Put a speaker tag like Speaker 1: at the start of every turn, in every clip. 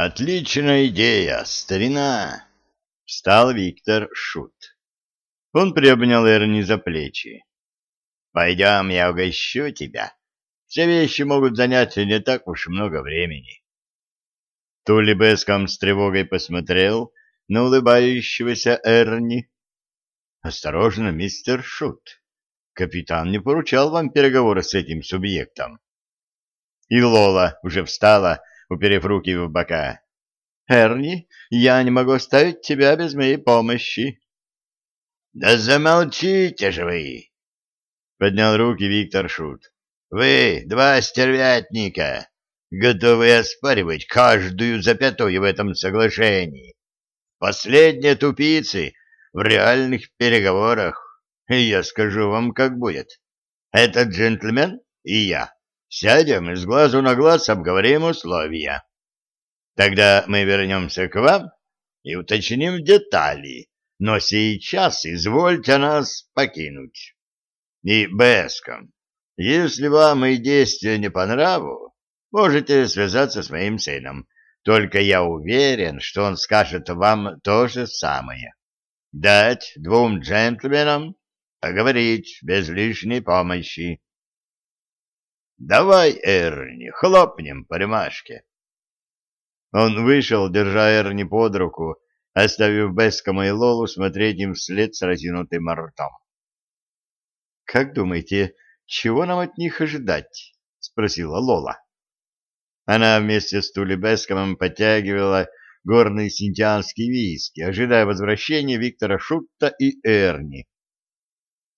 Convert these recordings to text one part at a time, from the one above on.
Speaker 1: Отличная идея, старина! Встал Виктор Шут. Он приобнял Эрни за плечи. Пойдем, я угощу тебя. Все вещи могут занять не так уж много времени. Тули Беском с тревогой посмотрел на улыбающегося Эрни. Осторожно, мистер Шут. Капитан не поручал вам переговоры с этим субъектом. И Лола уже встала, уперев руки в бока. «Эрни, я не могу оставить тебя без моей помощи».
Speaker 2: «Да замолчите же вы!» — поднял руки Виктор Шут. «Вы, два стервятника, готовы оспаривать каждую запятую в этом соглашении. Последние тупицы в реальных переговорах. И я скажу вам, как будет. Этот джентльмен и я Сядем и с глазу на глаз обговорим условия. Тогда мы вернемся к вам и уточним детали, но сейчас извольте нас покинуть. И Беском, если вам мои действия не по нраву, можете связаться с моим сыном. Только я уверен, что он скажет вам то же самое. Дать двум джентльменам поговорить без лишней помощи. Давай, Эрни, хлопнем по рюмашке. Он вышел, держа Эрни под руку, оставив Бескома и Лолу смотреть им вслед с разинутым ртом.
Speaker 1: — Как думаете, чего нам от них ожидать? — спросила Лола. Она вместе с Тули Бескомом подтягивала горный синтианский виски, ожидая возвращения Виктора Шутта и Эрни.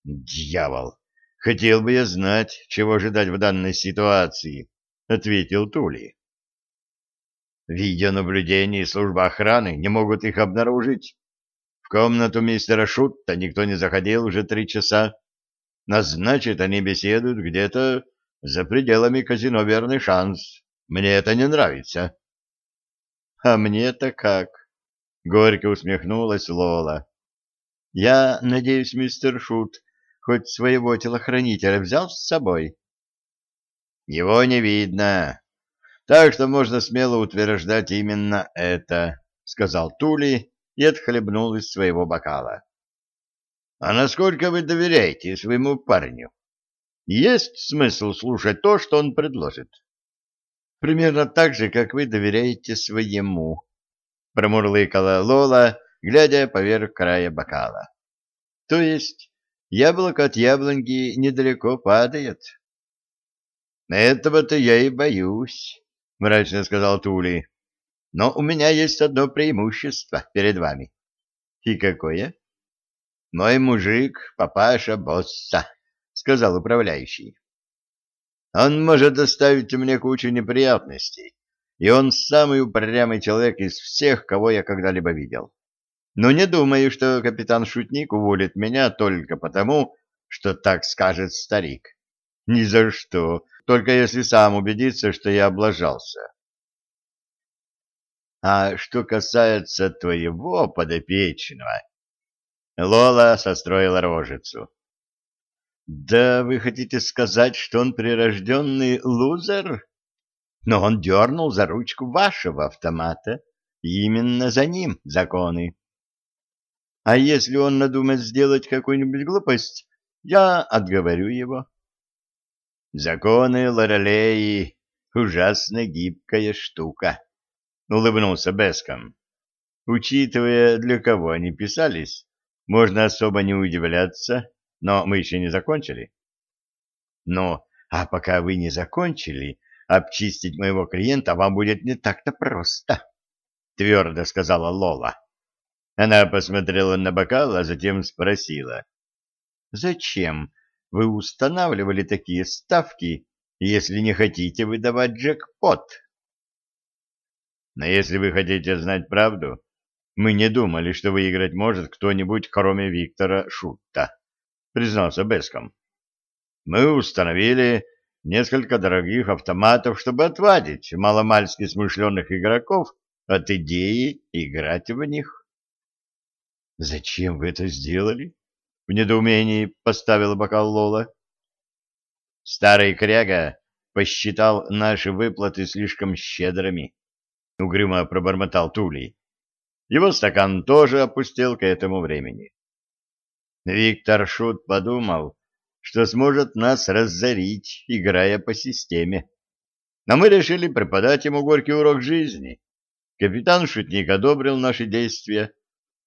Speaker 1: «Дьявол! Хотел бы я знать, чего ожидать в данной ситуации, ответил Тули. Видеонаблюдение и служба охраны не могут их обнаружить. В комнату мистера Шутта никто не заходил уже три часа. А значит, они беседуют где-то за пределами казино «Верный шанс». Мне это не нравится. — А мне-то как? — горько усмехнулась Лола. — Я надеюсь, мистер Шут, хоть своего телохранителя взял с собой? Его не видно. Так что можно смело утверждать именно это, сказал Тули и отхлебнул из своего бокала. А насколько вы доверяете своему парню? Есть смысл слушать то, что он предложит? Примерно так же, как вы доверяете своему, промурлыкала Лола, глядя поверх края бокала. То есть Яблоко от яблоньки недалеко падает. — Этого-то я и боюсь, — мрачно сказал Тули. — Но у меня есть одно преимущество перед вами. — И какое? — Мой мужик, папаша босса, — сказал управляющий. — Он может доставить мне кучу неприятностей, и он самый упрямый человек из всех, кого я когда-либо видел. Но не думаю, что капитан Шутник уволит меня только потому, что так скажет старик. Ни за что, только если сам убедится, что я облажался. А что касается твоего подопечного... Лола состроила рожицу. Да вы хотите сказать, что он прирожденный лузер? Но он дернул за ручку вашего автомата, и именно за ним законы. А если он надумает сделать какую-нибудь глупость, я отговорю его. Законы Лорелеи — ужасно гибкая штука, — улыбнулся Беском. Учитывая, для кого они писались, можно особо не удивляться, но мы еще не закончили. Ну, а пока вы не закончили, обчистить моего клиента вам будет не так-то просто, — твердо сказала Лола. Она посмотрела на бокал, а затем спросила. «Зачем вы устанавливали такие ставки, если не хотите выдавать джекпот?» «Но если вы хотите знать правду, мы не думали, что выиграть может кто-нибудь, кроме Виктора Шутта», — признался Беском. «Мы установили несколько дорогих автоматов, чтобы отвадить маломальски смышленных игроков от идеи играть в них. «Зачем вы это сделали?» — в недоумении поставила бокал Лола. Старый кряга посчитал наши выплаты слишком щедрыми. — угрюмо пробормотал Тулей. Его стакан тоже опустел к этому времени. Виктор Шут подумал, что сможет нас разорить, играя по системе. Но мы решили преподать ему горький урок жизни. Капитан Шутник одобрил наши действия,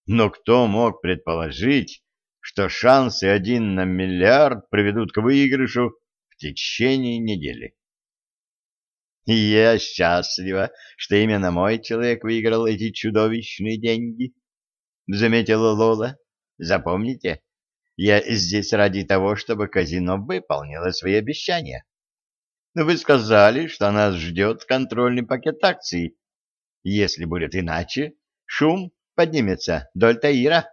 Speaker 1: но кто мог предположить, что шансы один на миллиард приведут к выигрышу в течение недели? И я счастлива, что именно мой человек выиграл эти чудовищные деньги, — заметила Лола. — Запомните, я здесь ради того, чтобы казино выполнило свои обещания. Вы сказали, что нас ждет контрольный пакет акций. Если будет иначе, шум поднимется до Альтаира.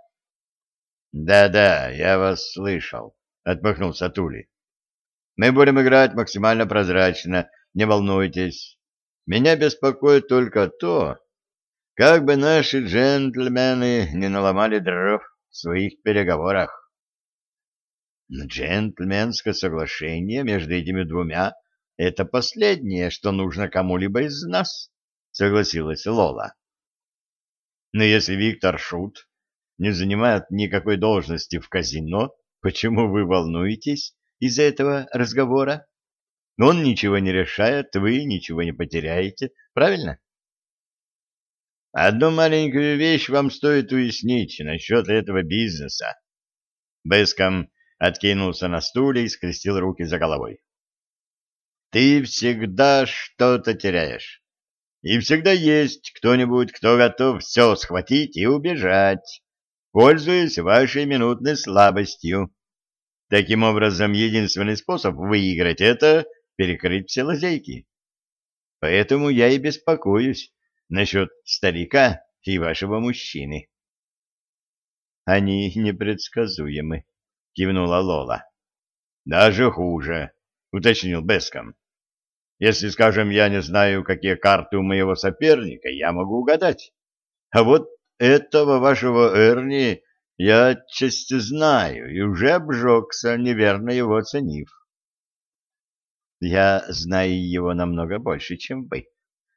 Speaker 1: Да — Да-да, я вас слышал, — отмахнулся Тули. — Мы будем играть максимально прозрачно, не волнуйтесь. Меня беспокоит только то, как бы наши джентльмены не наломали дров в своих переговорах. Джентльменское соглашение между этими двумя — это последнее, что нужно кому-либо из нас, — согласилась Лола. Но если Виктор Шут не занимает никакой должности в казино, почему вы волнуетесь из-за этого разговора? Он ничего не решает, вы ничего не потеряете, правильно? Одну маленькую вещь вам стоит уяснить насчет этого бизнеса. Беском откинулся на стуле и скрестил руки за головой. Ты всегда что-то теряешь. И всегда есть кто-нибудь, кто готов все схватить и убежать, пользуясь вашей минутной слабостью. Таким образом, единственный способ выиграть — это перекрыть все лазейки. Поэтому я и беспокоюсь насчет старика и вашего мужчины. Они непредсказуемы, — кивнула Лола. Даже хуже, — уточнил Беском. Если, скажем, я не знаю, какие карты у моего соперника, я могу угадать. А вот этого вашего Эрни я отчасти знаю и уже обжегся, неверно его оценив. Я знаю его намного больше, чем вы.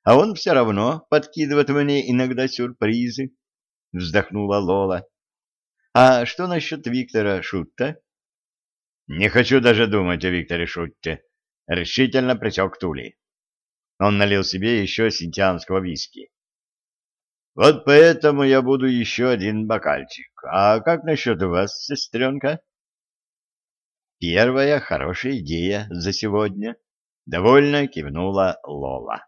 Speaker 1: А он все равно подкидывает мне иногда сюрпризы, — вздохнула Лола. — А что насчет Виктора Шутта? — Не хочу даже думать о Викторе Шутте, — решительно присек Тули. Он налил себе еще синтианского виски. — Вот поэтому я буду еще один бокальчик. А как насчет вас, сестренка? — Первая хорошая идея за сегодня. Довольно кивнула Лола.